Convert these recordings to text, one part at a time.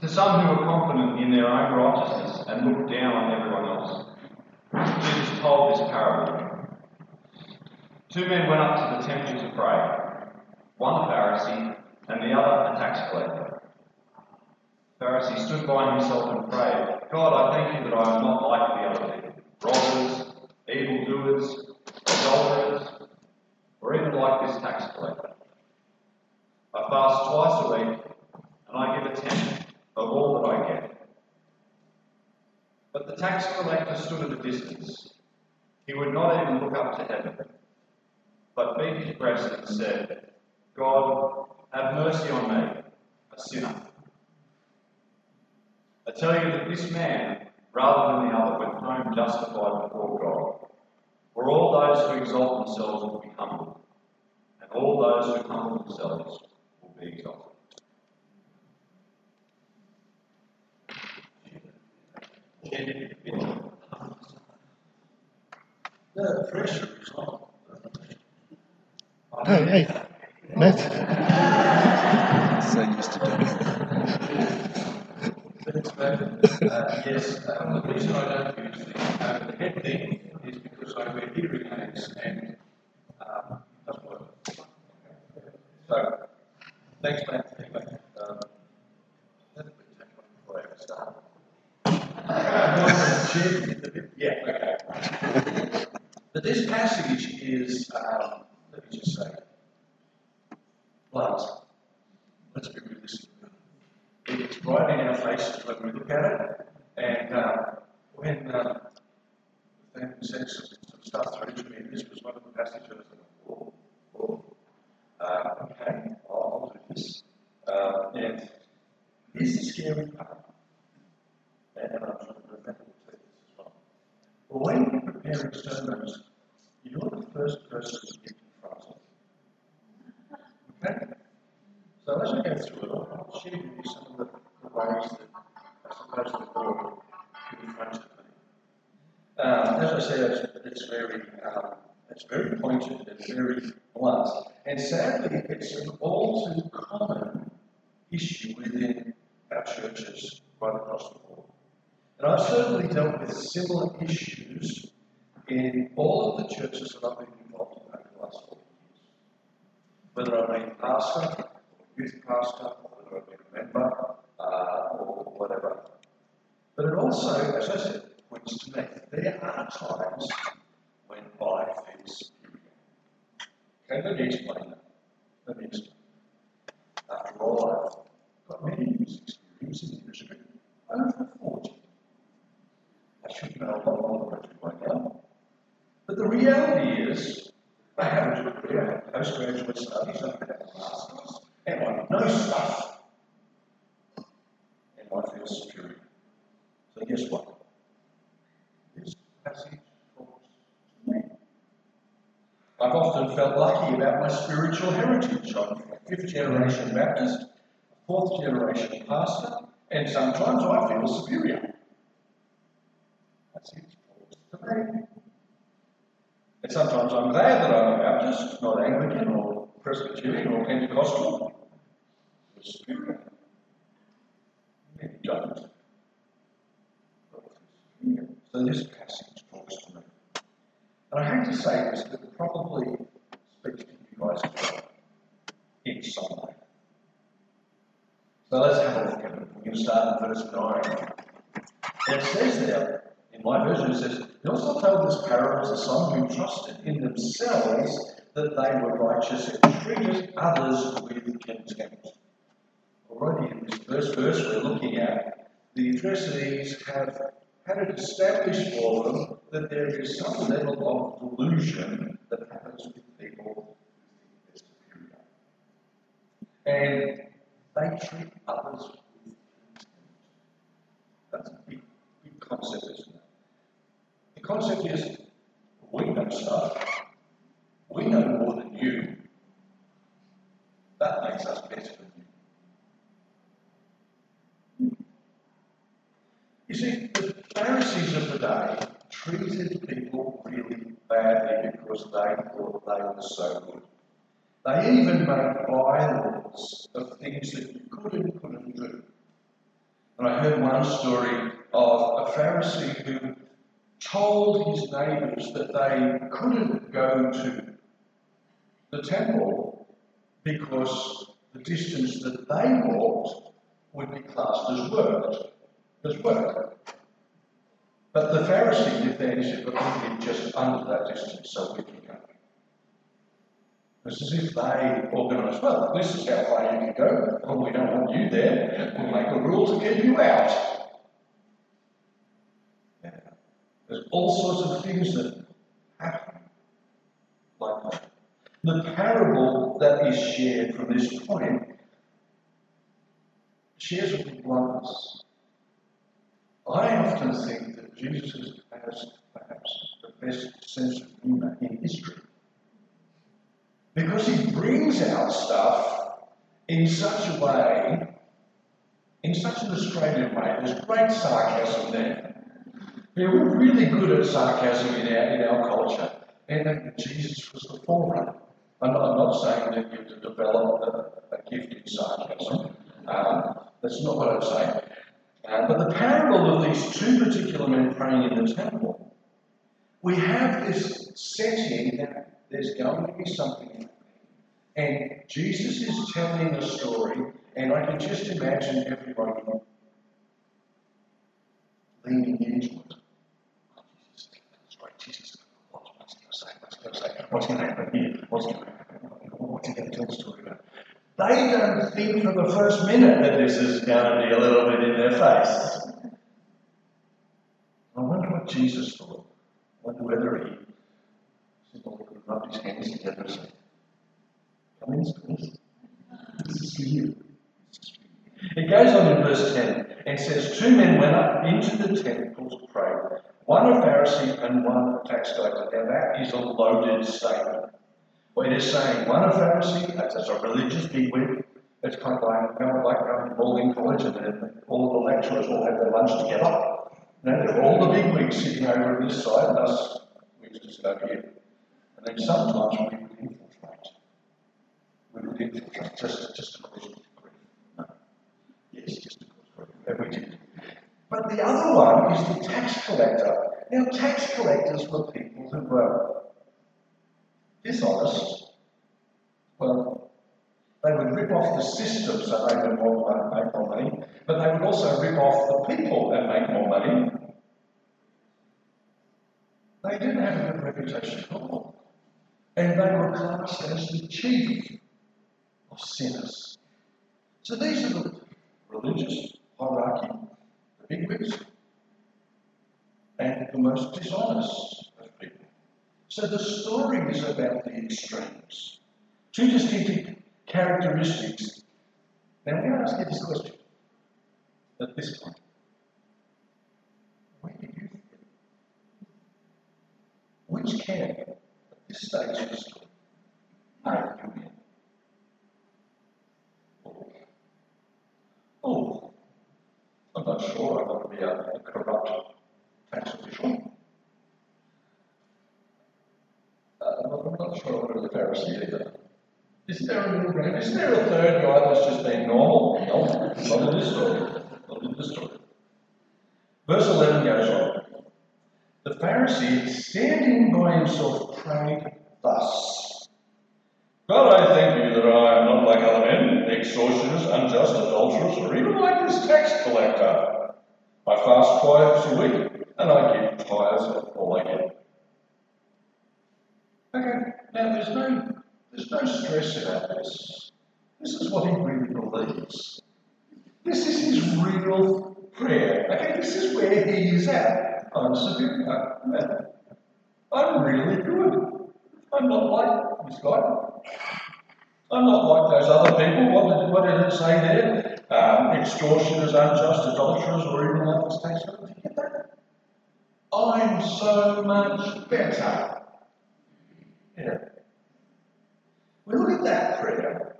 To some who were confident in their own righteousness and looked down on everyone else, Jesus told this parable. Two men went up to the temple to pray, one a Pharisee and the other a tax collector. The Pharisee stood by himself and prayed, God, I thank you that I am not like the other people, robbers, evildoers, adulterers, or even like this tax collector. I fast twice a week and I give a tenth of all that I get. But the tax collector stood at a distance. He would not even look up to heaven, but beat his breast and said, God, have mercy on me, a sinner. I tell you that this man, rather than the other, went home justified before God. For all those who exalt themselves will be humbled, and all those who humble themselves will be exalted. The pressure is on. Hey, hey, Matt. So used to doing it. Uh, yes, um, the reason I don't use the, the head thing is because I wear hearing aids and um, it doesn't work. So, thanks, mate. Anyway, um, that'll be taken before I start. yeah, okay. But this passage is, um, let me just say, blunt. Let's be realistic. It's right in our faces when we look at it, and uh, when um, the family says some stuff through to me, this was one of the passages. I was like, oh, oh, uh, okay, This. Uh, and here's the scary part, and I'm sure that Rebecca will say this as well. But when you're preparing sermons, you're the first person to get confronted. Okay? So as I go through it, I'll I'll share with you some of the, the ways that I suppose the Lord confronted me. Um, as I said, it's, it's very, um, it's very pointed and very blunt, and sadly, it's an all too common issue within our churches right across the board. And I've certainly dealt with similar issues in all of the churches that I've been involved in over the last four years. Whether I'm been pastor, youth pastor, whether been a member, uh, or whatever. But it also, as I said, points to me. There are times when I feel superior. Okay, let me explain that. Let me explain. After all, I've got many years' experience in the industry, over 40. I should know a lot more than I do by now. But the reality is, I haven't a degree, I have postgraduate studies, I have a master's, and I know stuff. And I feel superior. So guess what? This passage talks to me. I've often felt lucky about my spiritual heritage. I'm a fifth generation Baptist, a fourth generation pastor, and sometimes I feel superior. That's. Talks to me. And sometimes I'm glad that I'm a Baptist, not Anglican or Presbyterian or Pentecostal. Superior. Maybe don't. So this passage talks to me. And I hate to say this, but probably speaks to you guys as well, in some way. So let's have a look at it. We're going to start in verse 9. And it says there, in my version, it says, He also told this parable to some who trusted in themselves that they were righteous and treated others with contempt. Already in this first verse we're looking at, the addressees have had it established for them that there is some level of delusion that happens with people. And they treat others with contempt. That's a big, big concept, it? The concept is we know stuff. We know more than you. That makes us better than you. You see, the Pharisees of the day treated people really badly because they thought they were so good. They even made bylaws of things that you could and couldn't do. And I heard one story of a Pharisee who told his neighbours that they couldn't go to the temple because the distance that they walked would be classed as work. As work. But the Pharisee lived there and said, But we live just under that distance, so we can go. It's as if they organised, well, this is how far you can go. Well, we don't want you there. We'll make a rule to keep you out. Yeah. There's all sorts of things that happen like that. The parable that is shared from this point shares with bluntness. I often think that Jesus has perhaps the best sense of humour in history. Because he brings out stuff in such a way, in such an Australian way, there's great sarcasm there. We're really good at sarcasm in our, in our culture, and Jesus was the forerunner. I'm not, I'm not saying that you have to develop a, a gift in sarcasm. Um, that's not what I'm saying. Uh, but the parable of these two particular men praying in the temple, we have this setting that there's going to be something and Jesus is telling a story, and I can just imagine everybody leaning into it. What's going to happen here? What's going to happen? What's he going to tell the story about? They don't think for the first minute that this is going to be a little bit in their face. I wonder what Jesus thought. I wonder whether he rubbed his hands together and said, Come in. This is for you. It goes on in verse 10 and says, Two men went up into the temple to pray, one a Pharisee and one a tax collector. Now that is a loaded statement. What it is saying, one a Pharisee, that's, that's a religious bigwig. It's kind of like, kind of like going to Baldwin College and then all the lecturers all have their lunch together. They're all the bigwigs sitting over on this side and us, we just over here. And then sometimes we would infiltrate. We would infiltrate just, just to cause grief. No. Yes, just to cause grief. And we did. But the other one is the tax collector. Now, tax collectors were people who were dishonest. Well, they would rip off the system so they would make more money, but they would also rip off the people and make more money. They didn't have a good reputation at all. And they were classed as the chief of sinners. So these are the religious hierarchy, bigwigs, and the most dishonest of people. So the story is about the extremes. Two distinctive characteristics. Now, to ask you this question at this point. Which camp at this stage of the story are you in? Oh, oh I'm not sure I want to be a, a corrupt tax official. Uh, I'm not sure be a Pharisee either. Is there a middle ground? Is there a third guy that's just been normal? No, not in this story. Not in this story. Verse 11 goes on. The Pharisee, standing by himself, prayed thus God, I thank you that I am not like other men, extortioners, unjust, adulterers, or even like this tax collector. I fast twice a week, and I give tithes of all I get. Okay, now there's no there's no stress about this. This is what he really believes. This is his real prayer. Okay, this is where he is at. I'm superior. I'm really good. I'm not like this guy. I'm not like those other people. What did, what did it say there? Um, extortioners, unjust, adulterers, or even like this tax. Did get that? I'm so much better. Yeah. We look at that prayer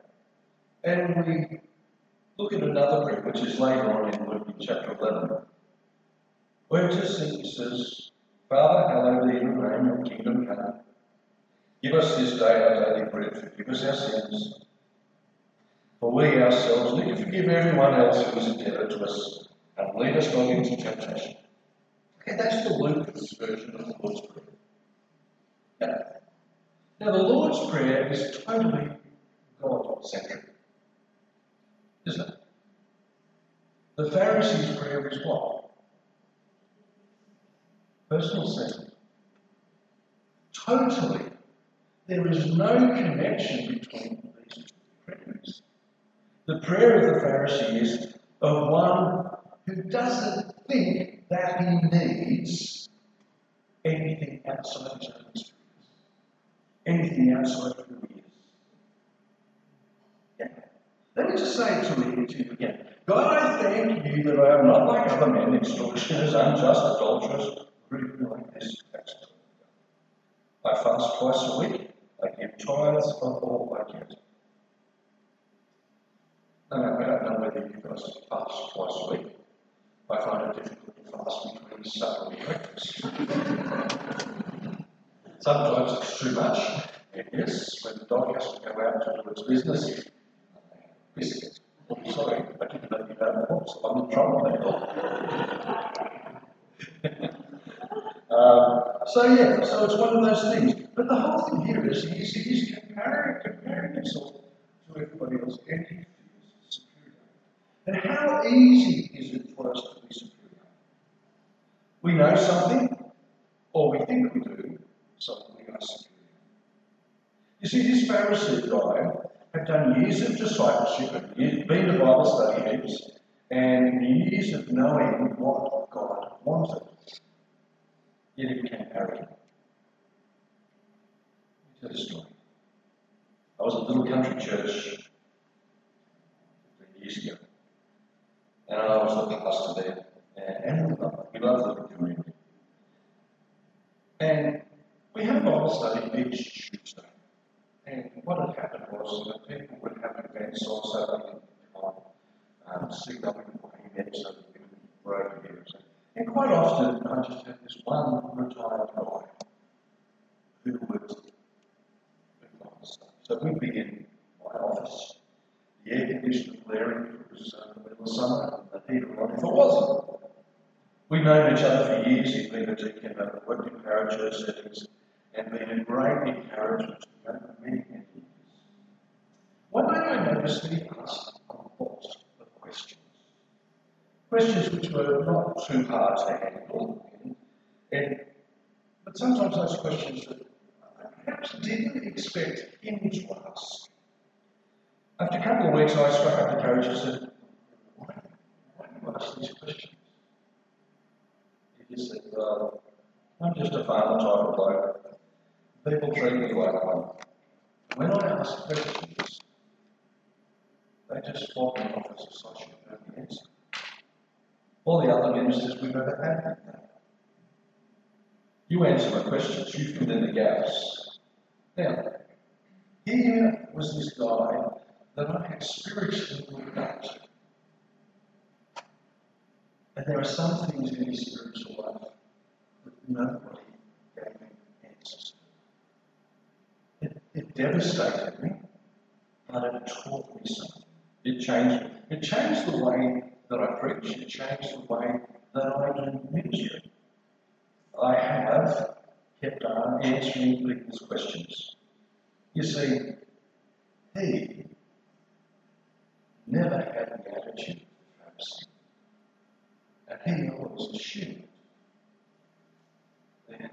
and we look at another prayer, which is later on in Luke chapter 11, where it just says, Father, hallowed be your name, your kingdom come. Give us this day our daily bread, forgive us our sins. For we ourselves, we can forgive everyone else who is indebted to us. and lead us not into temptation. Okay, that's the Luke's version of the Lord's Prayer. Yeah. Now, the Lord's Prayer is totally God centric, isn't it? The Pharisees' prayer is what? Personal centered. Totally. There is no connection between these two prayers. The prayer of the Pharisee is of one who doesn't think that he needs anything outside his own experience, anything outside of who he is. Yeah. Let me just say you, to you again God, I thank you that I am not like other men, extortioners, unjust, adulterers, rude like this I fast twice a week. I give tithes of all I get. Now, I don't know whether you guys fast twice a week. I find it difficult to fast between supper and breakfast. Sometimes it's too much. And Yes, when the dog has to go out to do its business, uh, biscuits. Oh, sorry, I didn't let you know that. I'm in trouble there. um, so yeah, so it's one of those things. But the whole thing here is he's, he's comparing, comparing himself to everybody else, and he feels superior. And how easy is it for us to be superior? We know something, or we think we do something we are superior. You see, this Pharisee guy had done years of discipleship, and been to Bible study heaps, and years of knowing what God wanted. Yet he became arrogant. Let me tell a story. I was at a little country church 15 years ago, and I was the pastor there, and we love, we love the community. And we had a Bible study each Tuesday. And what had happened was that people would have events also they could um, signal events so that people were over here. And quite often, I just had this one retired guy who would So we'd be in my office, the air conditioner blaring it was uh, the middle of summer, and the heater on if it wasn't. We've known each other for years. He's been a deacon, worked in parachurch settings, and been a great encouragement to me for many, many years. One day I noticed that he asked a lot of questions. Questions which were not too hard to handle, and, but sometimes those questions that I perhaps didn't expect him to ask. After a couple of weeks, I struck up the courage and said, Why, do you ask these questions? He just said, Well, I'm just a farmer type of bloke. People treat me like one. When I ask questions, they just flog me off as a social answer. All the other ministers we've ever had. You answer my questions, you fill in the gaps. Now, here was this guy that I had spiritually looked up. And there are some things in his spiritual life that nobody gave me answers to. It, it devastated me, but it taught me something. It changed me. It changed the way that I preach. It changed the way that I do ministry. I have kept on answering people's questions. You see, he never had the attitude of Pharisee. And he always assumed they had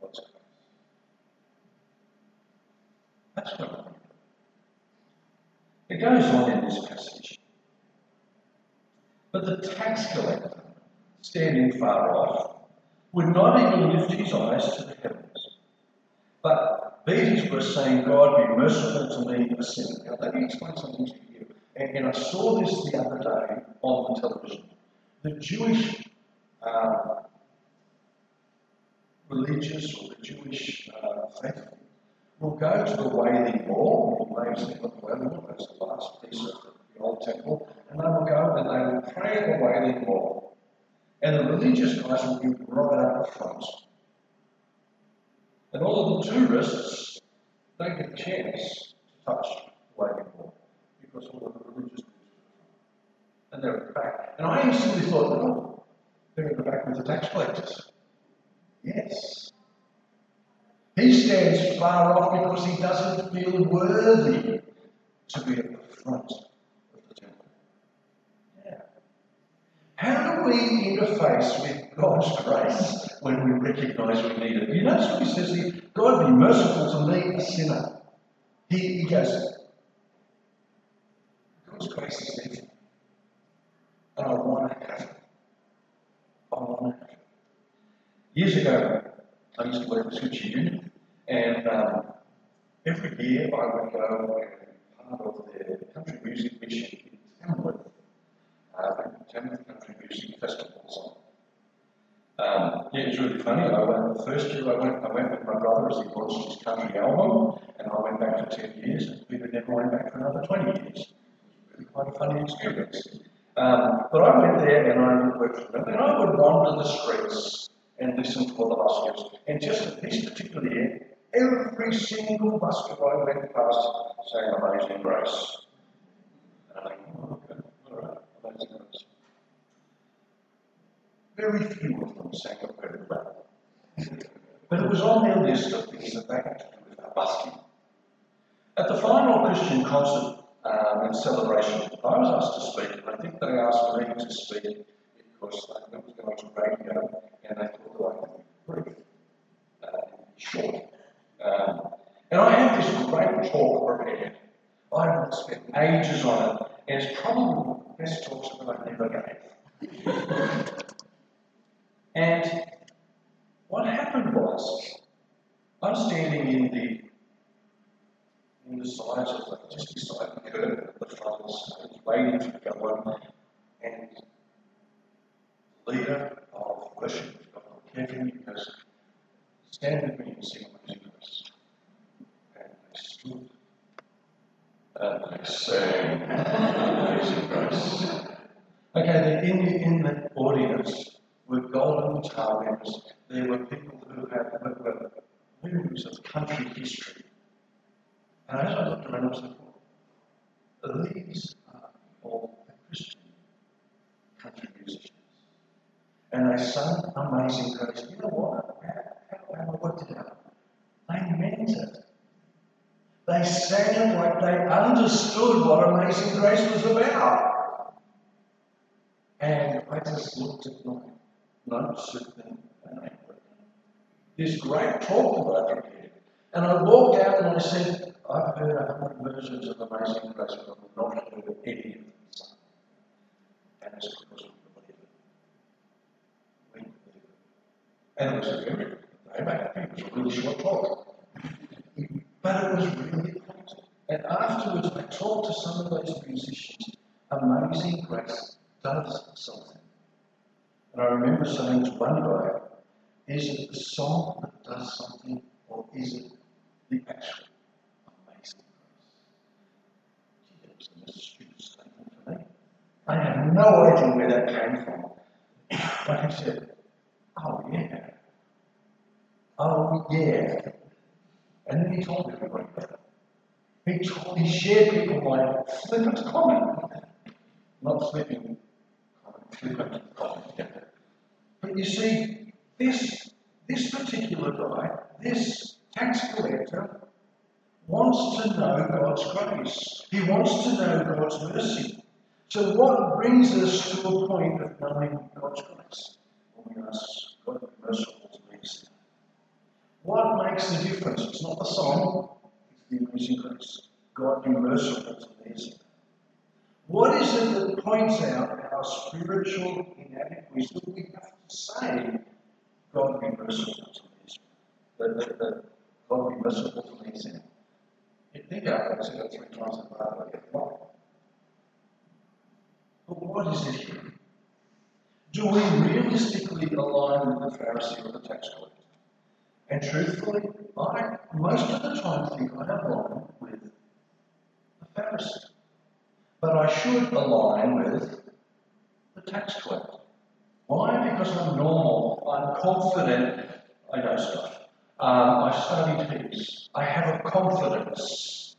God's grace. That's what I mean. It goes on in this passage. But the tax collector, standing far off, would not even lift his eyes to the heavens, but his breast, saying, God, be merciful to me, a sinner. Now, let me explain something to you. And, and I saw this the other day on the television. The Jewish uh, religious or the Jewish uh, faithful will go to the Wailing Wall, Waves of the the last piece of the Old Temple, and oh, they will go and they will pray at the Wailing Wall. And the religious guys will be right up front. And all of the tourists don't get a chance to touch the Wailing Wall because all of the religious and they're at the back. And I instantly thought, oh, they're in the back with the tax collectors. Yes. He stands far off because he doesn't feel worthy to be at the front of the temple. Yeah. How do we interface with God's grace when we recognize we need it? You notice what he says here? God be merciful to me, a sinner. He, he goes, God's grace is there. And I want to have it. I want to have it. Years ago, I used to work at Scripture Union, and um, every year I would go and part of their country music mission in Tamworth. Uh, Tamworth Country Music Festival. Um, yeah, it was really funny. I went the first year I went, I went with my brother as he launched his country album, and I went back for ten years, and we never went back for another twenty years. Really quite a funny experience. Um, but I went there and I worked for them, and I would wander the streets and listen to all the buskers. And just this particular year, every single busker I went past sang Amazing Grace. And I think, oh, okay, all right, Amazing Grace. Very few of them sang it very well. but it was on their list of things that they had to do with our busking. At the final Christian concert um, and celebration, I was asked to speak, and I think they asked me to speak because they was going to radio and they thought that I could be brief, uh, short. Um, and I had this great talk prepared. I spent ages on it, and it's probably the best talk that I've ever gave. and what happened was, I'm standing in the in the sides of the, just beside the front of the stage, waiting to go on, and the leader of worship. Kevin, goes, stand with me and sing Amazing Grace. And they stood and they sang Amazing Grace. Okay, then in the, in the audience were golden members. There were people who had were gurus of country history. And as I looked around, I well, these are all Christian country musicians. And they sung Amazing Grace. You know what? How, how I worked it out. They meant it. They sang it like they understood what Amazing Grace was about. And I just looked at my and this great talk that I prepared. And I walked out and I said, I've heard a hundred versions of Amazing Grace, but I've not heard any of sung. And it's because we believe it. We believe it. And it was a very, it was a really short talk. But it was really important. And afterwards, I talked to some of those musicians. Amazing Grace does something. And I remember saying to one guy, is it the song that does something, or is it the actual amazing grace? That was a stupid statement for me. I have no idea where that came from. But he said, Oh, yeah. Oh, yeah. And then he told everybody that. He, told, he shared people my flippant comment. Not flipping But you see, this, this particular guy, this tax collector, wants to know God's grace. He wants to know God's mercy. So, what brings us to a point of knowing God's grace? When we ask God to be merciful to me. What makes the difference? It's not the song, it's the amazing grace. God be merciful to me. What is it that points out our spiritual inadequacies that we have to say, God be merciful to me? That, that, that God be merciful to me. You think that, say that three times in the Bible. But what is it here? Do we realistically align with the Pharisee or the tax collector? And truthfully, I most of the time think I align with the Pharisee. But I should align with the tax collector. Why? Because I'm normal, I'm confident, I know stuff. Um, I studied heaps. I have a confidence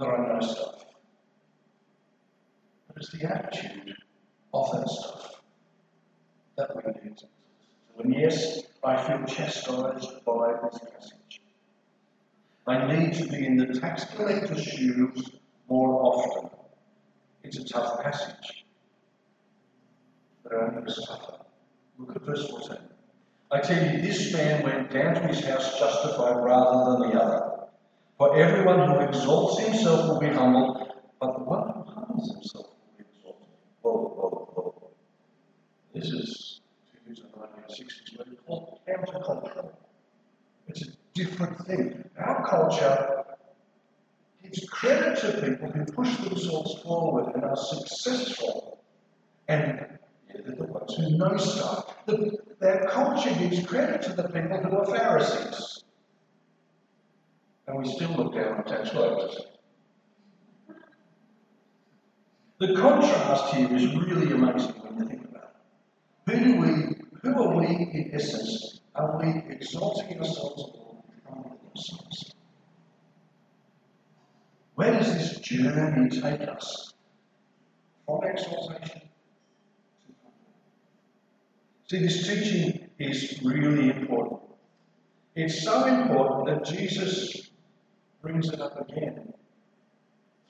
that I know stuff. But It's the attitude of that stuff that we need. And yes, I feel chastised by this passage. I need to be in the tax collector's shoes more often. It's a tough passage. But only it's tougher. Look at verse 14. I tell you, this man went down to his house justified rather than the other. For everyone who exalts himself will be humbled, but the one who humbles himself will be exalted. Whoa, whoa, whoa. This is, to use a 1960s word, called countercultural. It's a different thing. Our culture gives credit to people who push themselves forward and are successful. And they're the ones who know stuff. The, their culture gives credit to the people who are Pharisees. And we still look down on tax collectors. The contrast here is really amazing when you think about it. Who do we, who are we in essence? Are we exalting ourselves or humbling ourselves? Where does this journey take us? From humbling. See, this teaching is really important. It's so important that Jesus brings it up again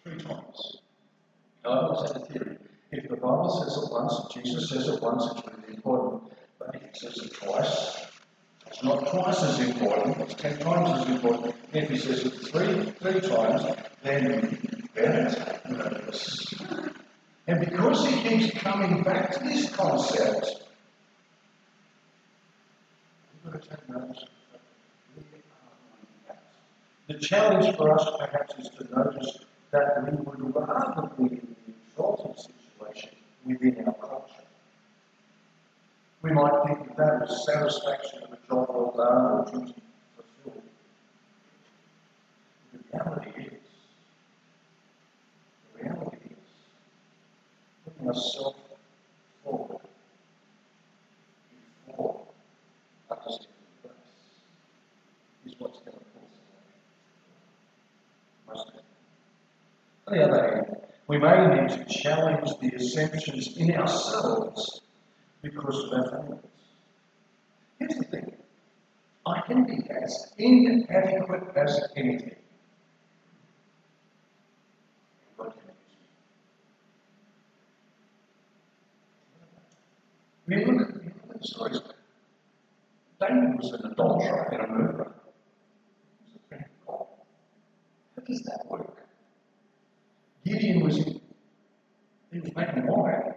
three times. Now, I always a theory. If the Bible says it once, Jesus says it once, it's really important. But if he says it twice, it's not twice as important, it's ten times as important. If he says it three, three times, then take notice. And because he keeps coming back to this concept. The challenge for us perhaps is to notice that we would rather be in the exalted situation within our culture. We might think that as satisfaction of a job well done or duty fulfilled. The reality is, the reality is, ourselves forward before is what's going to On the other hand, we may need to challenge the assumptions in ourselves because of our families. Here's the thing I can be as inadequate as anything. God can use me. I mean, look at, look at the stories. David was an adulterer and a murderer. How does that work? Gideon was he was making wine.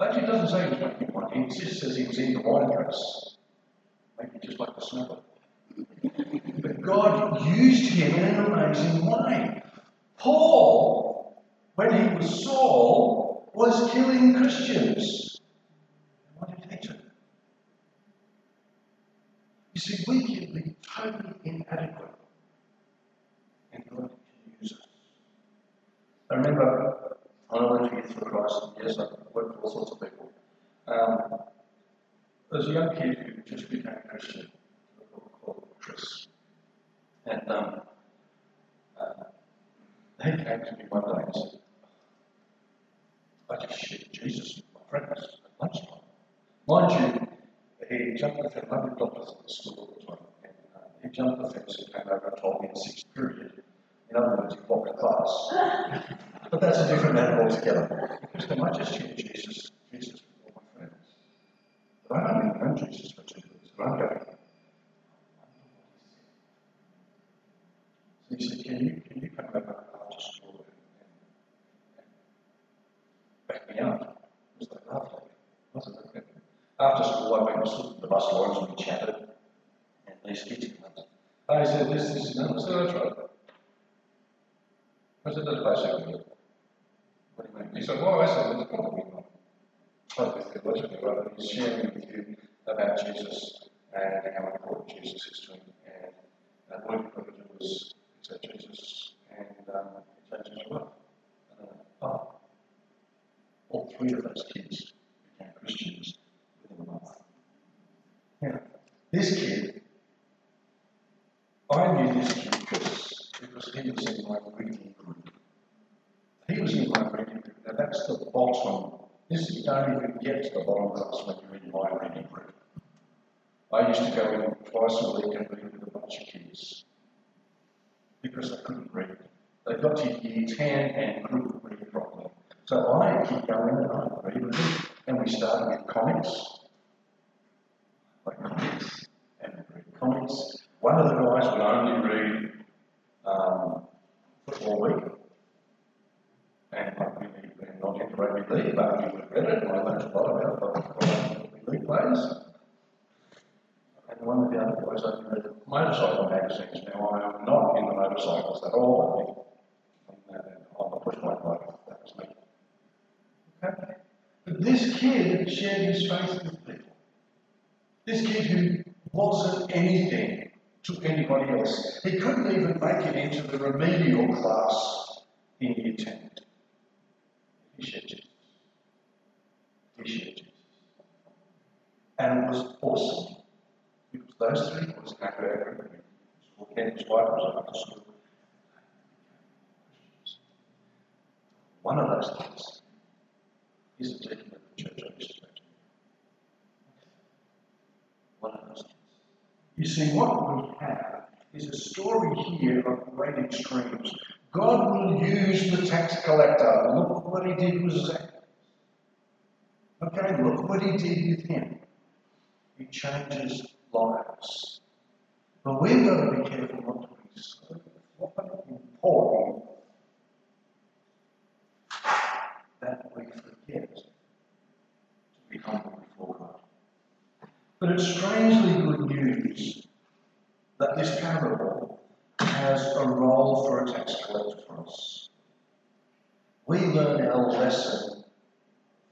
Actually, it doesn't say he was making wine. It just says he was in the wine press. Maybe just like the smell But God used him in an amazing way. Paul, when he was Saul, was killing Christians. What did he do? You see, we can be totally inadequate. And God I remember when I went to Youth for Christ, yes, I worked with all sorts of people. Um, there was a young kid who just became a Christian Chris. And um, uh, he came to me one day and said, I just shared Jesus with my friends at lunchtime. Mind you, he jumped the fence, I did doctors at the school at the time, and uh, he jumped the fence and came over and told me in sixth period in other words, he walk the class. But that's a different matter altogether. Because they might just change Jesus, Jesus with all my friends. But I don't even know Jesus for two weeks, I'm going. So he said, Can you, can you come over after school and, back me up? It was like lovely, wasn't it? After school, I went and at the bus lines and we chatted, and these kids came up. I said, This is, so that's right. I said, that's basically it. What do you mean? He said, well, I said, it's probably not totally theologically right, he's sharing with you about Jesus and how important Jesus is to him. And, and what you've got to do is accept Jesus and um, accept his work. And then, oh, all three of those kids became Christians within a month. Now, this kid, I knew this kid because, because he was in my reading he was in my reading group. Now that's bottom. This you don't even get to when you're in my reading group. I used to go in twice a week and read with a bunch of kids because they couldn't read. They got to year 10 and couldn't read properly. So I keep going and I read and read. And we started with comics. Like comics. And read comics. One of the guys would only read um, Football Week. And I rugby league, but he would have read it and I a lot about rugby league players. And one of the other boys I read motorcycle magazines. Now I am not into motorcycles at all. I'm on the push bike. That was me. But this kid shared his faith with people. This kid who wasn't anything to anybody else. He couldn't even make it into the remedial class in year 10. He shared Jesus. He Jesus. And it was awesome. Because those three boys came to our group. His wife was after school. One of those kids is a deacon at the church I used to. One of those kids. You see, what we have is a story here of great extremes. God will use the tax collector. Look what he did with Zacchaeus. Okay, look what he did with him. He changes lives. But we've got to be careful not to be so important that we forget to be humble before God. But it's strangely good news that this parable has a role for a tax collector for us. We learn our lesson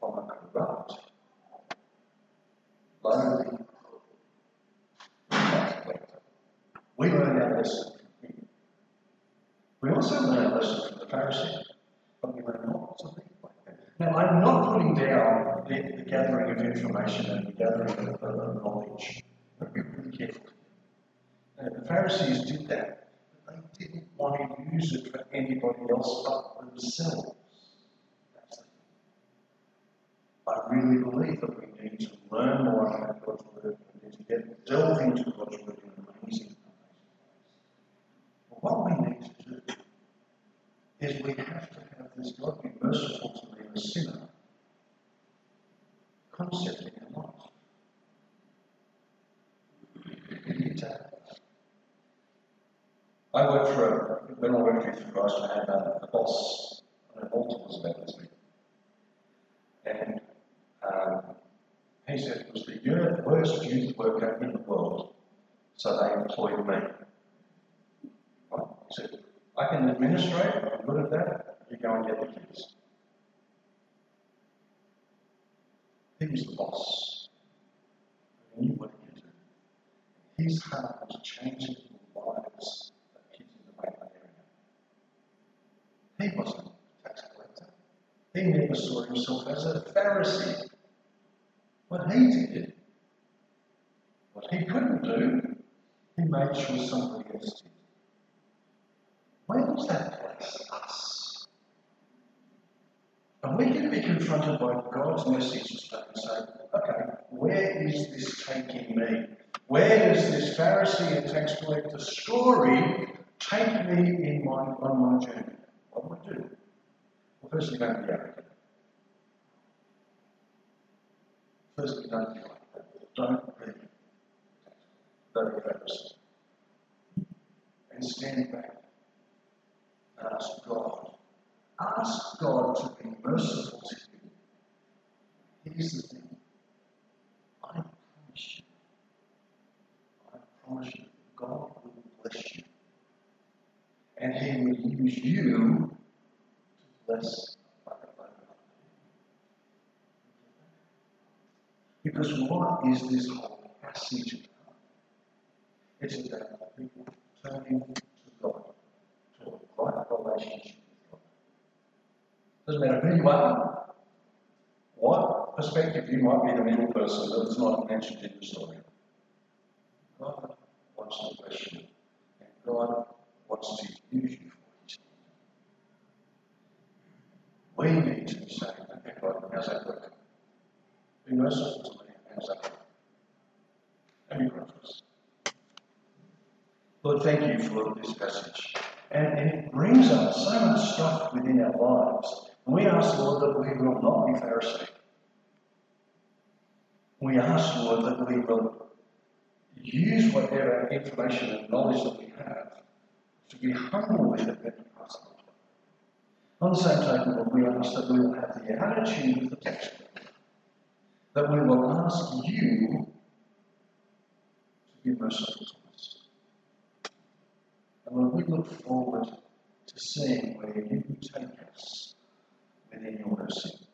from a corrupt, lonely tax collector. We learn our lesson from him. We also learn our lesson from the Pharisee, but we learn not to be like that. Now, I'm not putting down the, the gathering of information and the gathering of, of knowledge. But be really careful. And the Pharisees did that. But they didn't want to use it for anybody else but themselves. That's the thing. I really believe that we need to learn more about God's Word. We need to get delve into God's Word in an amazing, amazing ways. But what we need to do is we have to have this God be merciful to me, a sinner, concept in our life. We need to have it. I worked for, a, when I I had a, boss, and Walter was about. And um, he said it was the worst youth worker in the world, so they employed me. He said, I can administrate, I'm good at that, you go and get the kids. He was the boss. He knew what he do. His heart was changing lives of kids in the Maitland He wasn't a tax collector. He never saw himself as a Pharisee. What he did, what he couldn't do, he made sure somebody else did. Where does that place us? And we can be confronted by God's message today and say, okay, where is this taking me? Where does this Pharisee and tax collector story take me in my, on my journey? What I do? Well, firstly, don't be arrogant. Firstly, don't be. Don't be don't be. And stand back and ask God. Ask God to be merciful to you. Here's the thing. I promise you. I promise you God. And He will use you to bless. Because what is this whole passage about? It's about people turning to God, to a right relationship with God. Doesn't matter who you are, what perspective you might be the middle person that's not mentioned in the story. God wants bless you, and God wants to use you for His kingdom. We need to say, okay, God, merciful to me and Zachary. And be gracious. Lord, thank you for this passage. And, and it brings up so much stuff within our lives. And we ask, Lord, that we will not be Pharisee. We ask, Lord, that we will use whatever information and knowledge that we have to be humble with it and pass on. The same token, Lord, we ask that we will have the attitude of the textbook, that we will ask you to be merciful to us. And Lord, we look forward to seeing where you take us within your mercy.